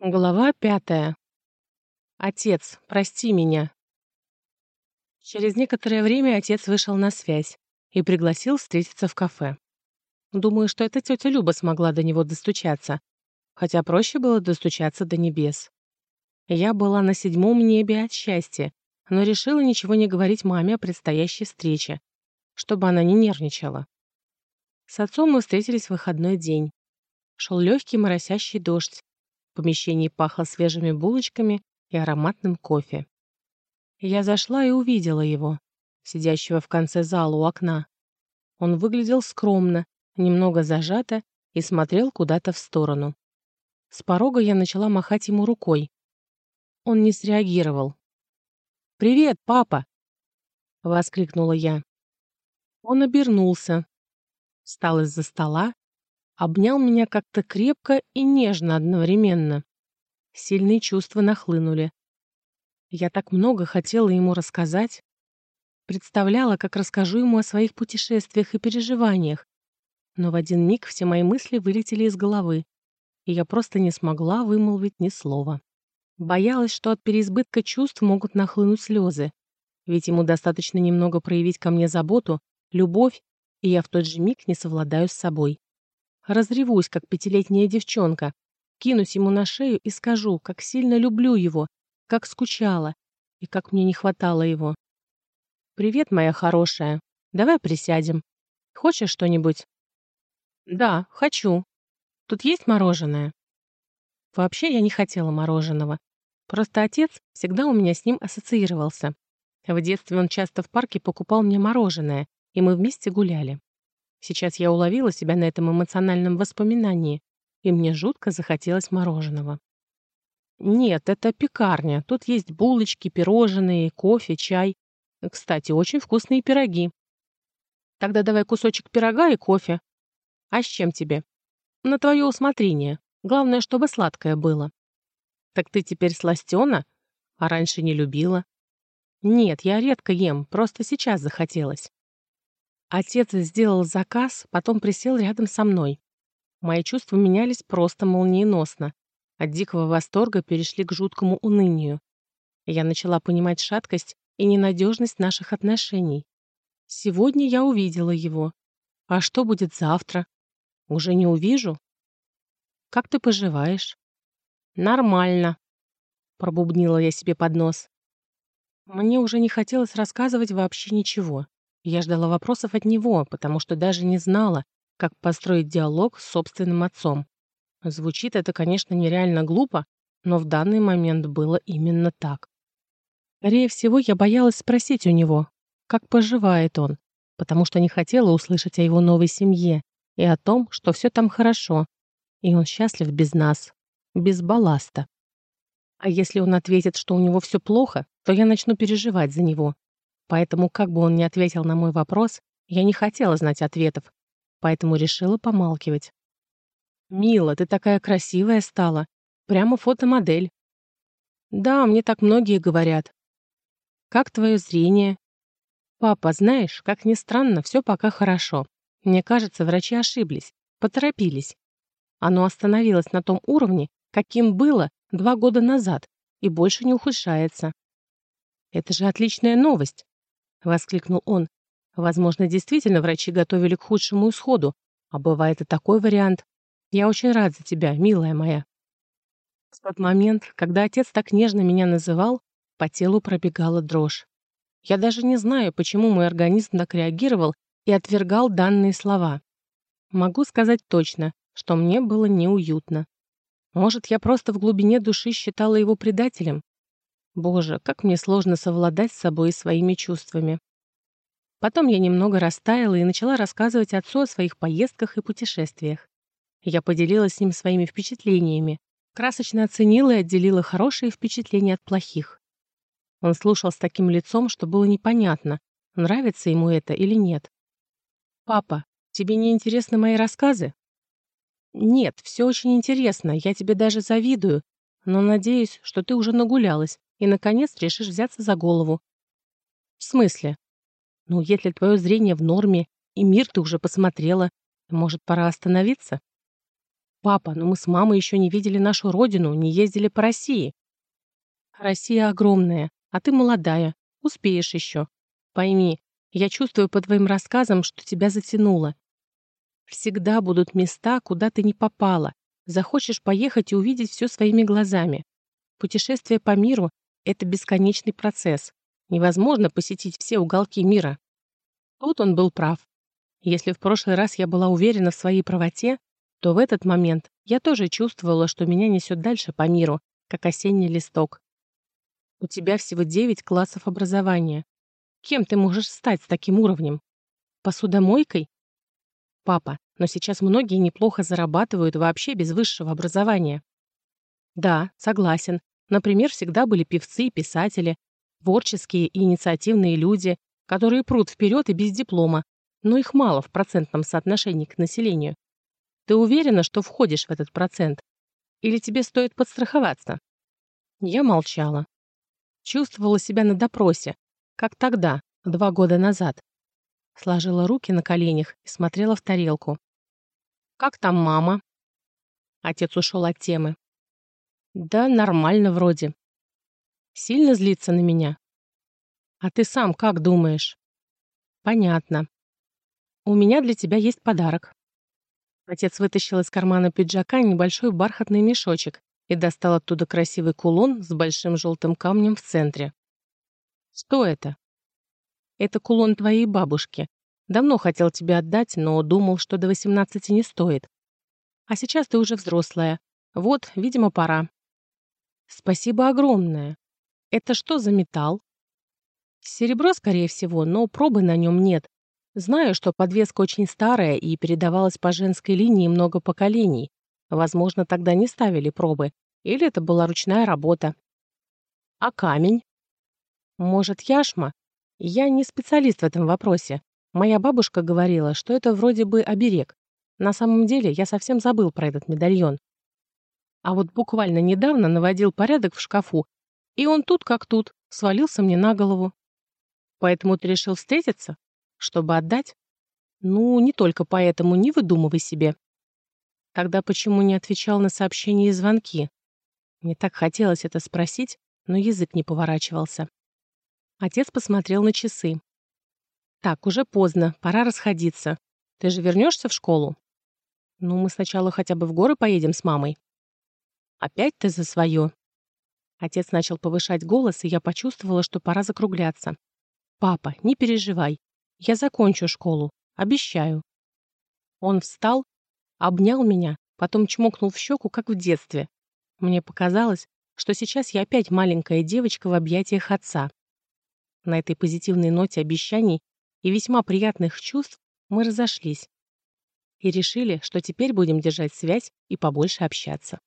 Глава пятая. Отец, прости меня. Через некоторое время отец вышел на связь и пригласил встретиться в кафе. Думаю, что эта тетя Люба смогла до него достучаться, хотя проще было достучаться до небес. Я была на седьмом небе от счастья, но решила ничего не говорить маме о предстоящей встрече, чтобы она не нервничала. С отцом мы встретились в выходной день. Шел легкий моросящий дождь, помещении пахло свежими булочками и ароматным кофе. Я зашла и увидела его, сидящего в конце зала у окна. Он выглядел скромно, немного зажато и смотрел куда-то в сторону. С порога я начала махать ему рукой. Он не среагировал. «Привет, папа!» — воскликнула я. Он обернулся, встал из-за стола обнял меня как-то крепко и нежно одновременно. Сильные чувства нахлынули. Я так много хотела ему рассказать. Представляла, как расскажу ему о своих путешествиях и переживаниях. Но в один миг все мои мысли вылетели из головы, и я просто не смогла вымолвить ни слова. Боялась, что от переизбытка чувств могут нахлынуть слезы, ведь ему достаточно немного проявить ко мне заботу, любовь, и я в тот же миг не совладаю с собой. Разревусь, как пятилетняя девчонка. Кинусь ему на шею и скажу, как сильно люблю его, как скучала и как мне не хватало его. «Привет, моя хорошая. Давай присядем. Хочешь что-нибудь?» «Да, хочу. Тут есть мороженое?» Вообще я не хотела мороженого. Просто отец всегда у меня с ним ассоциировался. В детстве он часто в парке покупал мне мороженое, и мы вместе гуляли. Сейчас я уловила себя на этом эмоциональном воспоминании, и мне жутко захотелось мороженого. Нет, это пекарня. Тут есть булочки, пирожные, кофе, чай. Кстати, очень вкусные пироги. Тогда давай кусочек пирога и кофе. А с чем тебе? На твое усмотрение. Главное, чтобы сладкое было. Так ты теперь сластена? А раньше не любила? Нет, я редко ем, просто сейчас захотелось. Отец сделал заказ, потом присел рядом со мной. Мои чувства менялись просто молниеносно. От дикого восторга перешли к жуткому унынию. Я начала понимать шаткость и ненадежность наших отношений. Сегодня я увидела его. А что будет завтра? Уже не увижу? Как ты поживаешь? Нормально, пробубнила я себе под нос. Мне уже не хотелось рассказывать вообще ничего. Я ждала вопросов от него, потому что даже не знала, как построить диалог с собственным отцом. Звучит это, конечно, нереально глупо, но в данный момент было именно так. Скорее всего, я боялась спросить у него, как поживает он, потому что не хотела услышать о его новой семье и о том, что все там хорошо, и он счастлив без нас, без балласта. А если он ответит, что у него все плохо, то я начну переживать за него, Поэтому, как бы он ни ответил на мой вопрос, я не хотела знать ответов, поэтому решила помалкивать. «Мила, ты такая красивая стала. Прямо фотомодель». «Да, мне так многие говорят». «Как твое зрение?» «Папа, знаешь, как ни странно, все пока хорошо. Мне кажется, врачи ошиблись, поторопились. Оно остановилось на том уровне, каким было два года назад, и больше не ухудшается. Это же отличная новость. — воскликнул он. «Возможно, действительно врачи готовили к худшему исходу, а бывает и такой вариант. Я очень рад за тебя, милая моя». В тот момент, когда отец так нежно меня называл, по телу пробегала дрожь. Я даже не знаю, почему мой организм так реагировал и отвергал данные слова. Могу сказать точно, что мне было неуютно. Может, я просто в глубине души считала его предателем? Боже, как мне сложно совладать с собой и своими чувствами. Потом я немного растаяла и начала рассказывать отцу о своих поездках и путешествиях. Я поделилась с ним своими впечатлениями, красочно оценила и отделила хорошие впечатления от плохих. Он слушал с таким лицом, что было непонятно, нравится ему это или нет. «Папа, тебе не интересны мои рассказы?» «Нет, все очень интересно, я тебе даже завидую, но надеюсь, что ты уже нагулялась и, наконец, решишь взяться за голову. В смысле? Ну, если твое зрение в норме, и мир ты уже посмотрела, может, пора остановиться? Папа, но мы с мамой еще не видели нашу родину, не ездили по России. Россия огромная, а ты молодая, успеешь еще. Пойми, я чувствую по твоим рассказам, что тебя затянуло. Всегда будут места, куда ты не попала. Захочешь поехать и увидеть все своими глазами. Путешествие по миру — это бесконечный процесс. Невозможно посетить все уголки мира. Тут он был прав. Если в прошлый раз я была уверена в своей правоте, то в этот момент я тоже чувствовала, что меня несет дальше по миру, как осенний листок. У тебя всего девять классов образования. Кем ты можешь стать с таким уровнем? Посудомойкой? Папа, но сейчас многие неплохо зарабатывают вообще без высшего образования. Да, согласен. Например, всегда были певцы и писатели, творческие и инициативные люди, которые прут вперед и без диплома, но их мало в процентном соотношении к населению. Ты уверена, что входишь в этот процент? Или тебе стоит подстраховаться? Я молчала. Чувствовала себя на допросе, как тогда, два года назад. Сложила руки на коленях и смотрела в тарелку. «Как там мама?» Отец ушел от темы. «Да нормально вроде. Сильно злится на меня?» «А ты сам как думаешь?» «Понятно. У меня для тебя есть подарок». Отец вытащил из кармана пиджака небольшой бархатный мешочек и достал оттуда красивый кулон с большим желтым камнем в центре. «Что это?» «Это кулон твоей бабушки. Давно хотел тебе отдать, но думал, что до 18 не стоит. А сейчас ты уже взрослая. Вот, видимо, пора». «Спасибо огромное. Это что за металл?» «Серебро, скорее всего, но пробы на нем нет. Знаю, что подвеска очень старая и передавалась по женской линии много поколений. Возможно, тогда не ставили пробы. Или это была ручная работа. А камень? Может, яшма? Я не специалист в этом вопросе. Моя бабушка говорила, что это вроде бы оберег. На самом деле, я совсем забыл про этот медальон. А вот буквально недавно наводил порядок в шкафу, и он тут как тут, свалился мне на голову. Поэтому ты решил встретиться? Чтобы отдать? Ну, не только поэтому, не выдумывай себе. Тогда почему не отвечал на сообщения и звонки? Мне так хотелось это спросить, но язык не поворачивался. Отец посмотрел на часы. «Так, уже поздно, пора расходиться. Ты же вернешься в школу?» «Ну, мы сначала хотя бы в горы поедем с мамой». «Опять ты за свое?» Отец начал повышать голос, и я почувствовала, что пора закругляться. «Папа, не переживай. Я закончу школу. Обещаю». Он встал, обнял меня, потом чмокнул в щеку, как в детстве. Мне показалось, что сейчас я опять маленькая девочка в объятиях отца. На этой позитивной ноте обещаний и весьма приятных чувств мы разошлись и решили, что теперь будем держать связь и побольше общаться.